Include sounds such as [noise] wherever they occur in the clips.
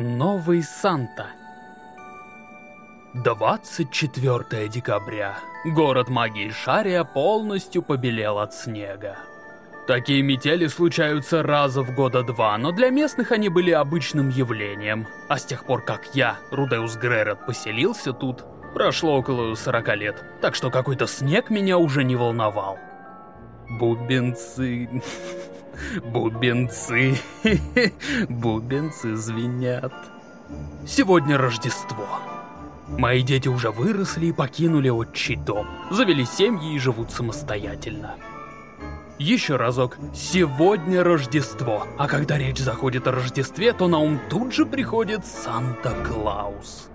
Новый Санта 24 декабря. Город магии Шария полностью побелел от снега. Такие метели случаются раза в года два, но для местных они были обычным явлением. А с тех пор, как я, Рудеус Гререт, поселился тут, прошло около 40 лет, так что какой-то снег меня уже не волновал. Бубенцы... [laughs] Бубенцы... [laughs] Бубенцы звенят. Сегодня Рождество. Мои дети уже выросли и покинули отчий дом, завели семьи и живут самостоятельно. Еще разок. Сегодня Рождество. А когда речь заходит о Рождестве, то на ум тут же приходит Санта-Клаус.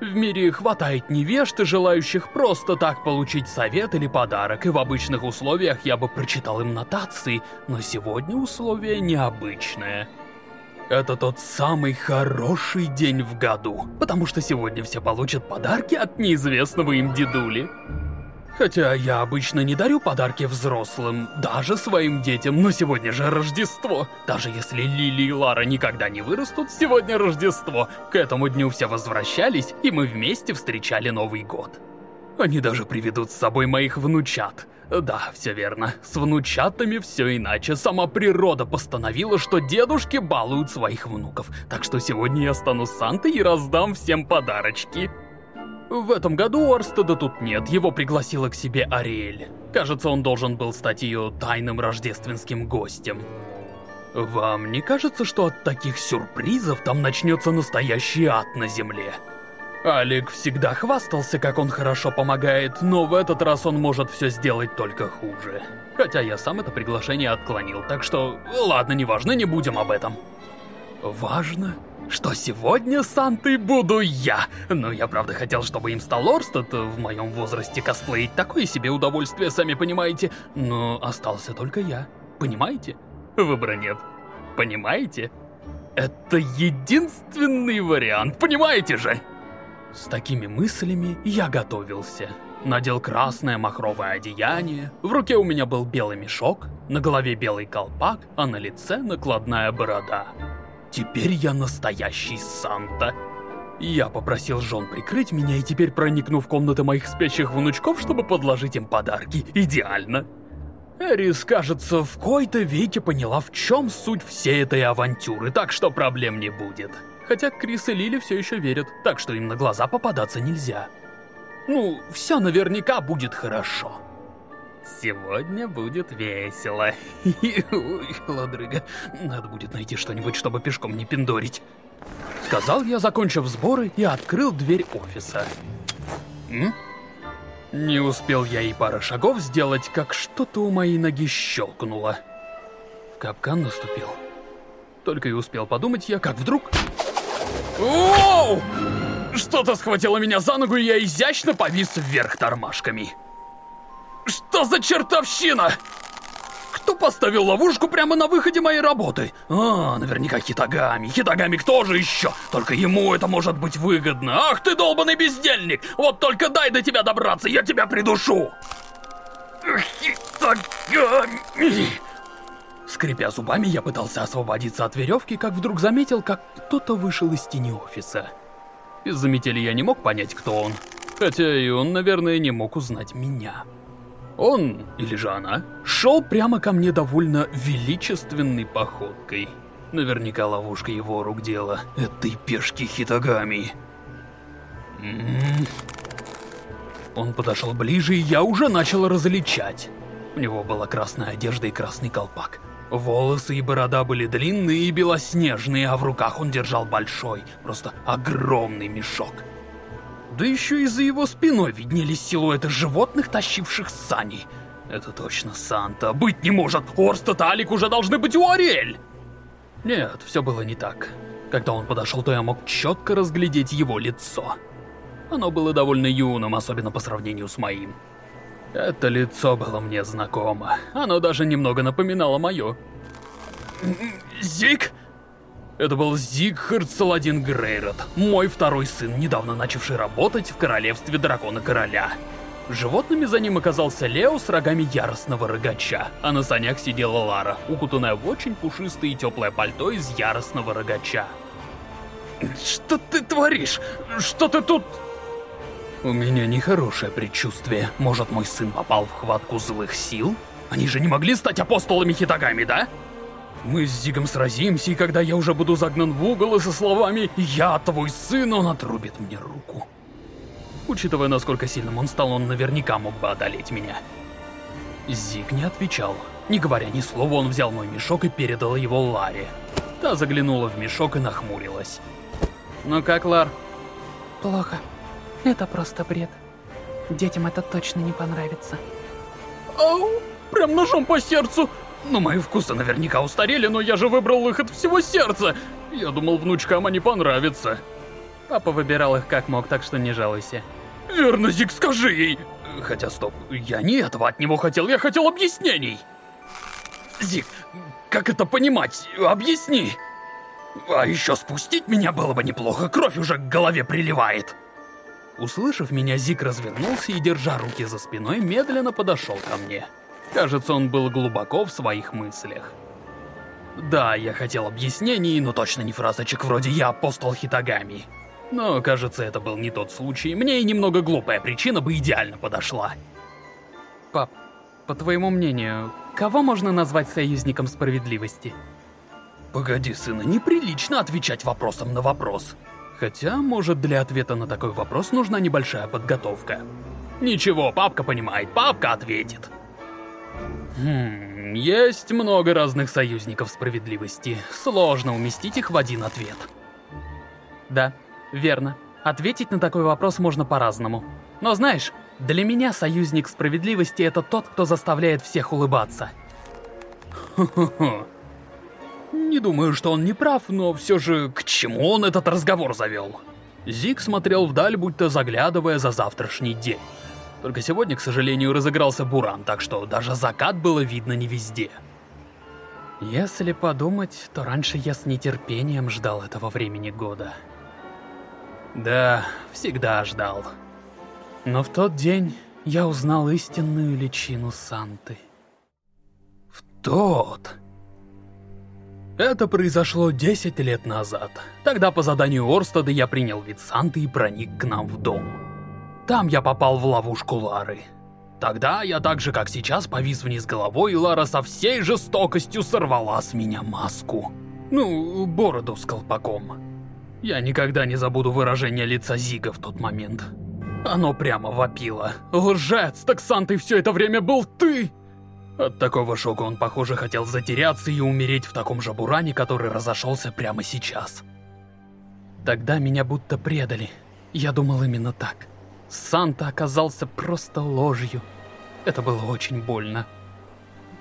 В мире хватает невежд желающих просто так получить совет или подарок, и в обычных условиях я бы прочитал им нотации, но сегодня условие необычное. Это тот самый хороший день в году, потому что сегодня все получат подарки от неизвестного им дедули. Хотя я обычно не дарю подарки взрослым, даже своим детям, но сегодня же Рождество. Даже если Лили и Лара никогда не вырастут, сегодня Рождество. К этому дню все возвращались, и мы вместе встречали Новый год. Они даже приведут с собой моих внучат. Да, все верно. С внучатами все иначе. Сама природа постановила, что дедушки балуют своих внуков. Так что сегодня я стану Сантой и раздам всем подарочки. В этом году Орстеда тут нет, его пригласила к себе Ариэль. Кажется, он должен был стать ее тайным рождественским гостем. Вам не кажется, что от таких сюрпризов там начнется настоящий ад на земле? Алик всегда хвастался, как он хорошо помогает, но в этот раз он может все сделать только хуже. Хотя я сам это приглашение отклонил, так что... Ладно, неважно, не будем об этом. Важно? Что сегодня Сантой буду я. Но я правда хотел, чтобы им стал Орстед в моем возрасте косплеить. Такое себе удовольствие, сами понимаете. Но остался только я. Понимаете? Выбора нет. Понимаете? Это единственный вариант, понимаете же? С такими мыслями я готовился. Надел красное махровое одеяние, в руке у меня был белый мешок, на голове белый колпак, а на лице накладная борода. Теперь я настоящий Санта. Я попросил жен прикрыть меня, и теперь проникну в комнаты моих спящих внучков, чтобы подложить им подарки. Идеально. Эрис, кажется, в кои-то веке поняла, в чем суть всей этой авантюры, так что проблем не будет. Хотя Крис и Лили все еще верят, так что им на глаза попадаться нельзя. Ну, все наверняка будет хорошо. Сегодня будет весело. [laughs] Ладрыга, надо будет найти что-нибудь, чтобы пешком не пиндорить. Сказал я, закончив сборы, и открыл дверь офиса. М? Не успел я и пара шагов сделать, как что-то у моей ноги щелкнуло. В капкан наступил. Только и успел подумать я, как вдруг... Оу! Что-то схватило меня за ногу, и я изящно повис вверх тормашками. Что за чертовщина? Кто поставил ловушку прямо на выходе моей работы? А, наверняка Хитагами. Хитагами кто же еще? Только ему это может быть выгодно. Ах ты долбанный бездельник! Вот только дай до тебя добраться, я тебя придушу! Хитагами... Скрипя зубами, я пытался освободиться от веревки, как вдруг заметил, как кто-то вышел из тени офиса. Из-за я не мог понять, кто он. Хотя и он, наверное, не мог узнать меня. Он, или же она, шел прямо ко мне довольно величественной походкой. Наверняка ловушка его рук дело, этой пешки Хитагами. М -м -м. Он подошел ближе, и я уже начал различать. У него была красная одежда и красный колпак. Волосы и борода были длинные и белоснежные, а в руках он держал большой, просто огромный мешок. Да еще и за его спиной виднелись силуэты животных, тащивших сани. Это точно Санта. Быть не может. Орст и Талик уже должны быть у Ариэль. Нет, все было не так. Когда он подошел, то я мог четко разглядеть его лицо. Оно было довольно юным, особенно по сравнению с моим. Это лицо было мне знакомо. Оно даже немного напоминало мое. Зик? Это был Зигхард Саладин Грейрот, мой второй сын, недавно начавший работать в королевстве Дракона Короля. Животными за ним оказался Лео с рогами яростного рогача, а на санях сидела Лара, укутанная в очень пушистое и теплое пальто из яростного рогача. Что ты творишь? Что ты тут... У меня нехорошее предчувствие. Может, мой сын попал в хватку злых сил? Они же не могли стать апостолами Хитагами, да? Мы с Зигом сразимся, и когда я уже буду загнан в угол и со словами «Я твой сын», он отрубит мне руку. Учитывая, насколько сильным он стал, он наверняка мог бы одолеть меня. Зиг не отвечал. Не говоря ни слова, он взял мой мешок и передал его Ларе. Та заглянула в мешок и нахмурилась. «Ну как, Лар?» «Плохо. Это просто бред. Детям это точно не понравится». «Ау! Прям ножом по сердцу! Ну, мои вкусы наверняка устарели, но я же выбрал их от всего сердца! Я думал, внучкам они понравятся». Папа выбирал их как мог, так что не жалуйся. «Верно, Зик, скажи ей!» Хотя, стоп, я не этого от него хотел, я хотел объяснений! Зик, как это понимать? Объясни! А еще спустить меня было бы неплохо, кровь уже к голове приливает. Услышав меня, Зик развернулся и, держа руки за спиной, медленно подошел ко мне. Кажется, он был глубоко в своих мыслях. Да, я хотел объяснений, но точно не фразочек вроде «Я апостол Хитагами». Но, кажется, это был не тот случай. Мне и немного глупая причина бы идеально подошла. Пап, по твоему мнению, кого можно назвать союзником справедливости? Погоди, сына, неприлично отвечать вопросом на вопрос. Хотя, может, для ответа на такой вопрос нужна небольшая подготовка. Ничего, папка понимает, папка ответит. Хм, есть много разных союзников справедливости. Сложно уместить их в один ответ. Да, верно. Ответить на такой вопрос можно по-разному. Но знаешь, для меня союзник справедливости это тот, кто заставляет всех улыбаться. Не думаю, что он не прав, но все же к чему он этот разговор завел? Зик смотрел вдаль, будто заглядывая за завтрашний день. Только сегодня, к сожалению, разыгрался буран, так что даже закат было видно не везде. Если подумать, то раньше я с нетерпением ждал этого времени года. Да, всегда ждал. Но в тот день я узнал истинную личину Санты. В тот... Это произошло 10 лет назад. Тогда по заданию Орстада я принял вид Санты и проник к нам в дом. Там я попал в ловушку Лары. Тогда я так же, как сейчас, повис вниз головой, и Лара со всей жестокостью сорвала с меня маску. Ну, бороду с колпаком. Я никогда не забуду выражение лица Зига в тот момент. Оно прямо вопило. «Лжец! Так Сантой все это время был ты!» От такого шока он, похоже, хотел затеряться и умереть в таком же буране, который разошелся прямо сейчас. Тогда меня будто предали. Я думал именно так. Санта оказался просто ложью. Это было очень больно.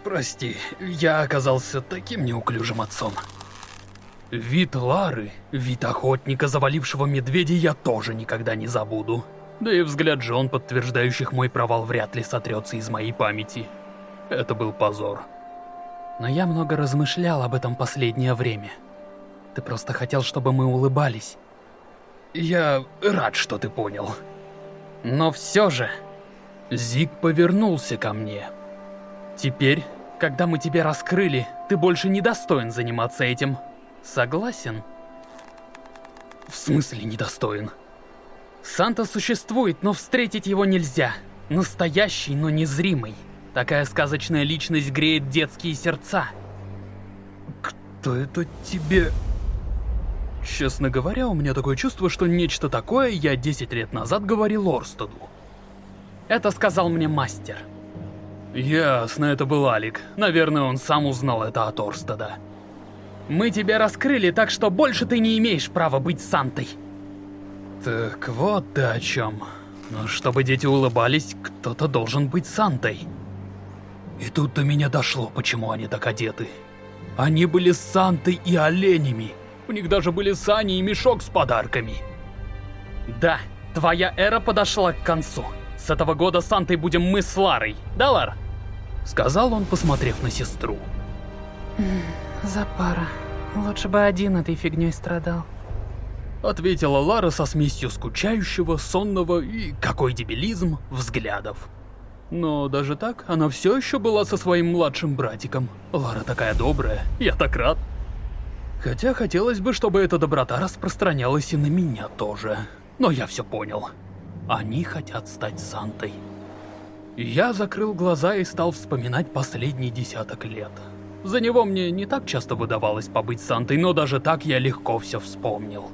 Прости, я оказался таким неуклюжим отцом. Вид Лары, вид охотника, завалившего медведя, я тоже никогда не забуду. Да и взгляд Джон, подтверждающих мой провал, вряд ли сотрется из моей памяти. Это был позор. Но я много размышлял об этом последнее время. Ты просто хотел, чтобы мы улыбались. Я рад, что ты понял. Но все же... Зиг повернулся ко мне. Теперь, когда мы тебя раскрыли, ты больше не достоин заниматься этим. Согласен? В смысле недостоин? Санта существует, но встретить его нельзя. Настоящий, но незримый. Такая сказочная личность греет детские сердца. Кто это тебе... Честно говоря, у меня такое чувство, что нечто такое я 10 лет назад говорил Орстаду. Это сказал мне мастер. Ясно, это был Алик. Наверное, он сам узнал это от Орстада. Мы тебя раскрыли, так что больше ты не имеешь права быть Сантой. Так вот ты о чем. Но чтобы дети улыбались, кто-то должен быть Сантой. И тут до меня дошло, почему они так одеты. Они были Сантой и оленями. У них даже были сани и мешок с подарками. Да, твоя эра подошла к концу. С этого года Сантой будем мы с Ларой, да, Лар? Сказал он, посмотрев на сестру. Запара. Лучше бы один этой фигней страдал. Ответила Лара со смесью скучающего, сонного и, какой дебилизм, взглядов. Но даже так, она все еще была со своим младшим братиком. Лара такая добрая, я так рад. Хотя хотелось бы, чтобы эта доброта распространялась и на меня тоже. Но я все понял. Они хотят стать Сантой. Я закрыл глаза и стал вспоминать последний десяток лет. За него мне не так часто выдавалось побыть Сантой, но даже так я легко все вспомнил.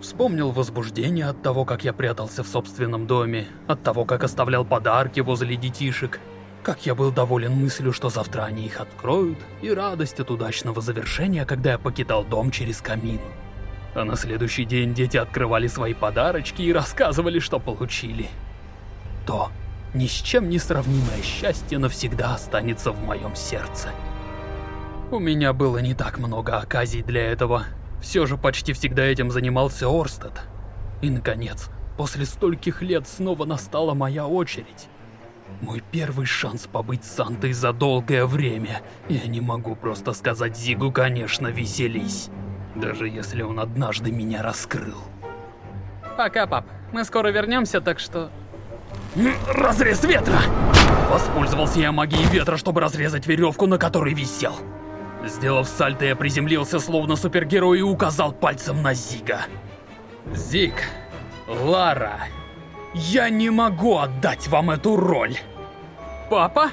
Вспомнил возбуждение от того, как я прятался в собственном доме, от того, как оставлял подарки возле детишек, как я был доволен мыслью, что завтра они их откроют, и радость от удачного завершения, когда я покидал дом через камин. А на следующий день дети открывали свои подарочки и рассказывали, что получили. То ни с чем не сравнимое счастье навсегда останется в моем сердце. У меня было не так много оказий для этого. Все же почти всегда этим занимался Орстед. И, наконец, после стольких лет снова настала моя очередь. Мой первый шанс побыть Сантой за долгое время. Я не могу просто сказать Зигу, конечно, веселись. Даже если он однажды меня раскрыл. Пока, пап. Мы скоро вернемся, так что... Разрез ветра! Воспользовался я магией ветра, чтобы разрезать веревку, на которой висел. Сделав сальто, я приземлился, словно супергерой, и указал пальцем на Зига. Зиг, Лара, я не могу отдать вам эту роль. Папа?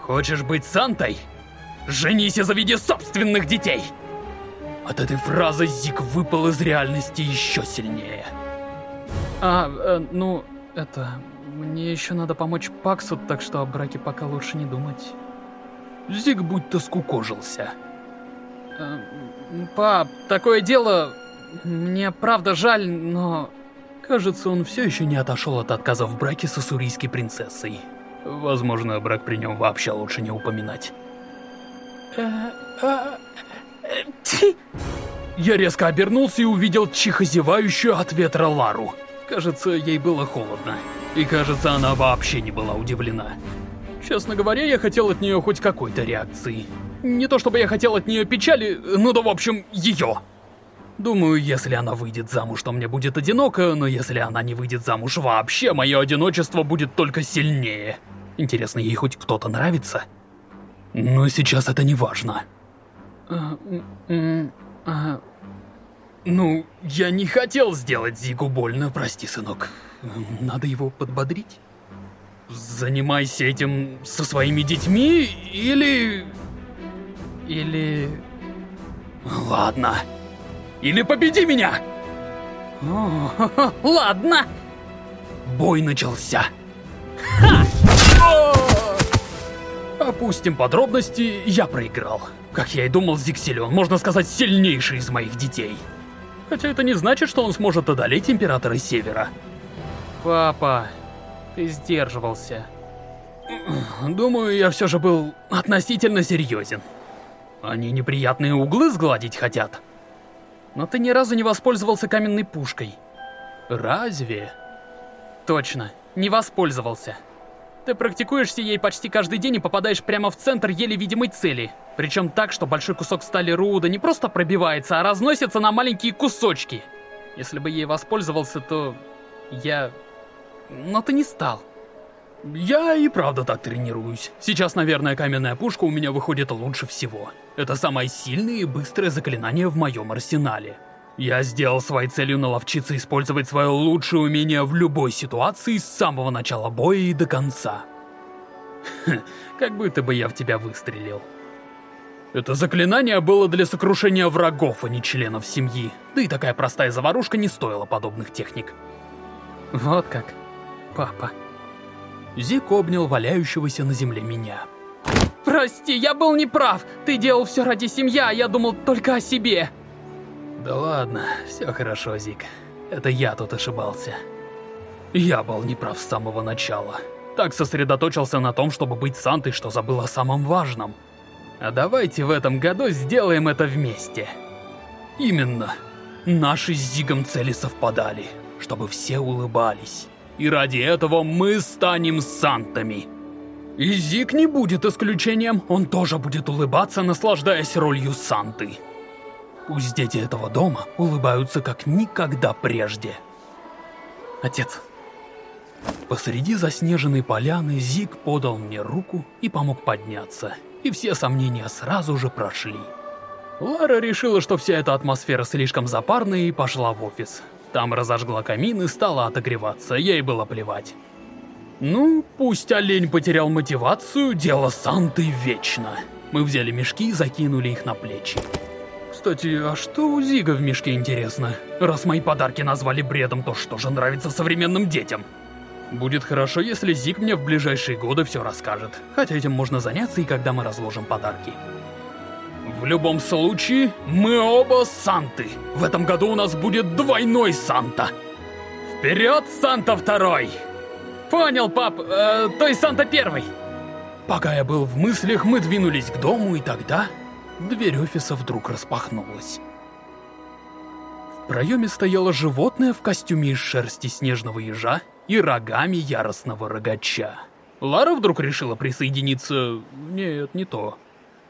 Хочешь быть Сантой? Женись и заведи собственных детей! От этой фразы Зик выпал из реальности еще сильнее. А, э, ну, это... Мне еще надо помочь Паксу, так что о браке пока лучше не думать. Зиг будто скукожился. Э, пап, такое дело... Мне правда жаль, но... Кажется, он все еще не отошел от отказа в браке с ассурийской принцессой. Возможно, брак при нем вообще лучше не упоминать. Я резко обернулся и увидел чихозевающую от ветра Лару. Кажется, ей было холодно. И кажется, она вообще не была удивлена. Честно говоря, я хотел от нее хоть какой-то реакции. Не то чтобы я хотел от нее печали, ну да в общем, ее. Думаю, если она выйдет замуж, то мне будет одиноко, но если она не выйдет замуж вообще, мое одиночество будет только сильнее. Интересно, ей хоть кто-то нравится? Но сейчас это не важно. А, а... Ну, я не хотел сделать Зигу больно, прости, сынок. Надо его подбодрить. Занимайся этим со своими детьми или... Или... Ладно. Или победи меня! О, ладно. Бой начался. Ха! Опустим подробности, я проиграл. Как я и думал, Зиг силен, можно сказать, сильнейший из моих детей. Хотя это не значит, что он сможет одолеть Императора Севера. Папа, ты сдерживался. Думаю, я все же был относительно серьезен. Они неприятные углы сгладить хотят. Но ты ни разу не воспользовался каменной пушкой. Разве? Точно, не воспользовался. Ты практикуешься ей почти каждый день и попадаешь прямо в центр еле видимой цели. Причем так, что большой кусок стали Руда не просто пробивается, а разносится на маленькие кусочки. Если бы ей воспользовался, то... я... Но ты не стал. Я и правда так тренируюсь. Сейчас, наверное, каменная пушка у меня выходит лучше всего. Это самое сильное и быстрое заклинание в моем арсенале. Я сделал своей целью наловчиться использовать свое лучшее умение в любой ситуации с самого начала боя и до конца. как будто бы я в тебя выстрелил. Это заклинание было для сокрушения врагов, а не членов семьи. Да и такая простая заварушка не стоила подобных техник. Вот как, папа. Зик обнял валяющегося на земле меня. Прости, я был неправ. Ты делал все ради семьи, а я думал только о себе. Да ладно, все хорошо, Зик. Это я тут ошибался. Я был неправ с самого начала. Так сосредоточился на том, чтобы быть Сантой, что забыл о самом важном. А давайте в этом году сделаем это вместе. Именно. Наши с Зигом цели совпадали, чтобы все улыбались. И ради этого мы станем Сантами. И Зиг не будет исключением, он тоже будет улыбаться, наслаждаясь ролью Санты. Пусть дети этого дома улыбаются как никогда прежде. Отец. Посреди заснеженной поляны Зиг подал мне руку и помог подняться, и все сомнения сразу же прошли. Лара решила, что вся эта атмосфера слишком запарная и пошла в офис. Там разожгла камин и стала отогреваться, ей было плевать. Ну, пусть олень потерял мотивацию, дело Санты вечно. Мы взяли мешки и закинули их на плечи. Кстати, а что у Зига в мешке интересно? Раз мои подарки назвали бредом, то что же нравится современным детям? Будет хорошо, если Зиг мне в ближайшие годы все расскажет. Хотя этим можно заняться и когда мы разложим подарки. В любом случае, мы оба Санты. В этом году у нас будет двойной Санта. Вперед, Санта второй! Понял, пап, э, то есть Санта первый. Пока я был в мыслях, мы двинулись к дому, и тогда дверь офиса вдруг распахнулась. В проеме стояло животное в костюме из шерсти снежного ежа и рогами яростного рогача. Лара вдруг решила присоединиться... Нет, не то.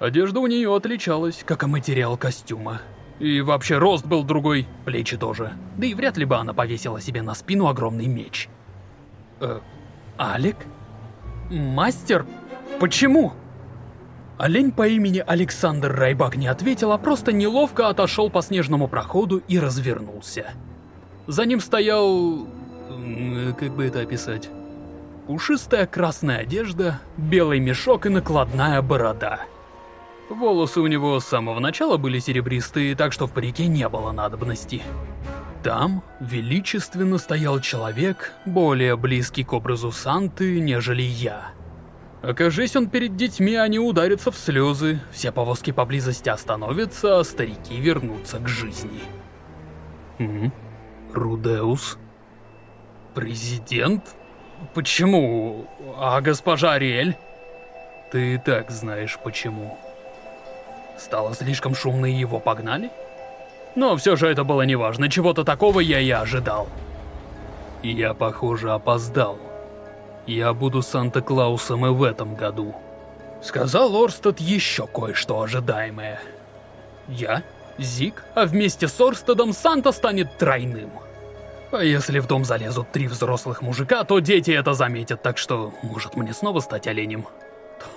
Одежда у нее отличалась, как и материал костюма. И вообще рост был другой, плечи тоже. Да и вряд ли бы она повесила себе на спину огромный меч. Э, Алик? Мастер? Почему? Олень по имени Александр Райбак не ответил, а просто неловко отошел по снежному проходу и развернулся. За ним стоял... как бы это описать? Пушистая красная одежда, белый мешок и накладная борода. Волосы у него с самого начала были серебристые, так что в парике не было надобности. Там величественно стоял человек, более близкий к образу Санты, нежели я. Окажись он перед детьми, они ударятся в слезы, все повозки поблизости остановятся, а старики вернутся к жизни. М? Рудеус? Президент? Почему? А госпожа Ариэль? Ты и так знаешь почему. Стало слишком шумно и его погнали? Но все же это было неважно, чего-то такого я и ожидал. Я, похоже, опоздал. Я буду Санта-Клаусом и в этом году. Сказал Орстед еще кое-что ожидаемое. Я, Зик, а вместе с Орстедом Санта станет тройным. А если в дом залезут три взрослых мужика, то дети это заметят, так что может мне снова стать оленем.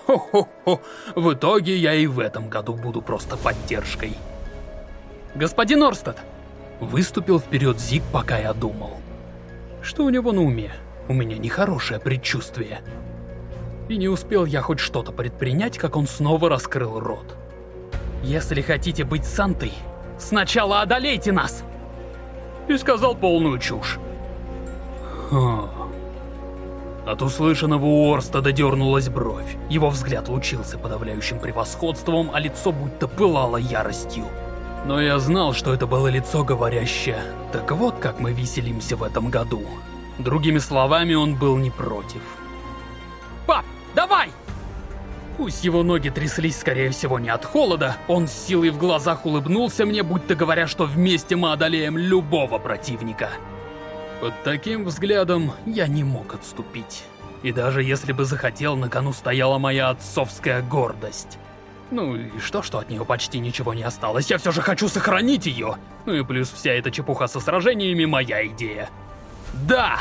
Хо-хо-хо, в итоге я и в этом году буду просто поддержкой. Господин Орстед! Выступил вперед Зиг, пока я думал. Что у него на уме? У меня нехорошее предчувствие. И не успел я хоть что-то предпринять, как он снова раскрыл рот. «Если хотите быть Сантой, сначала одолейте нас!» И сказал полную чушь. Ха. От услышанного у Орста додернулась бровь. Его взгляд лучился подавляющим превосходством, а лицо будто пылало яростью. Но я знал, что это было лицо говорящее. Так вот, как мы веселимся в этом году. Другими словами, он был не против. «Пап, давай!» Пусть его ноги тряслись, скорее всего, не от холода, он с силой в глазах улыбнулся мне, будто говоря, что вместе мы одолеем любого противника. Под таким взглядом я не мог отступить. И даже если бы захотел, на кону стояла моя отцовская гордость. Ну и что, что от нее почти ничего не осталось, я все же хочу сохранить ее. Ну и плюс вся эта чепуха со сражениями моя идея. Да!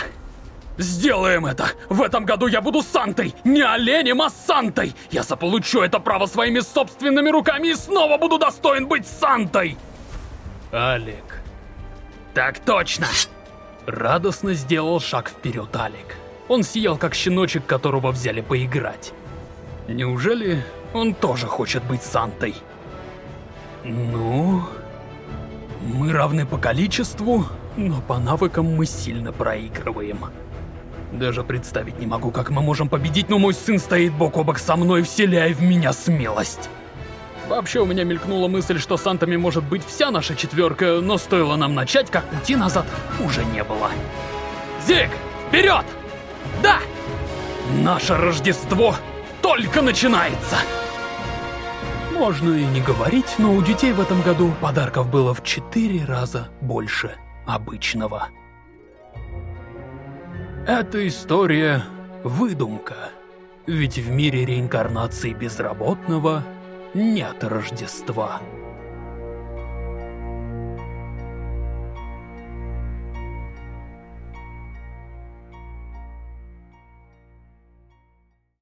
Сделаем это! В этом году я буду Сантой! Не оленем, а Сантой! Я заполучу это право своими собственными руками и снова буду достоин быть Сантой! Алик. Так точно! Радостно сделал шаг вперед Алик. Он сиял, как щеночек, которого взяли поиграть. Неужели он тоже хочет быть Сантой? Ну... Мы равны по количеству, но по навыкам мы сильно проигрываем. Даже представить не могу, как мы можем победить, но мой сын стоит бок о бок со мной, вселяя в меня смелость. Вообще, у меня мелькнула мысль, что Сантами может быть вся наша четверка, но стоило нам начать, как пути назад уже не было. Зиг, вперед! Да! Наше Рождество только начинается! Можно и не говорить, но у детей в этом году подарков было в четыре раза больше обычного. Эта история — выдумка. Ведь в мире реинкарнации безработного нет Рождества.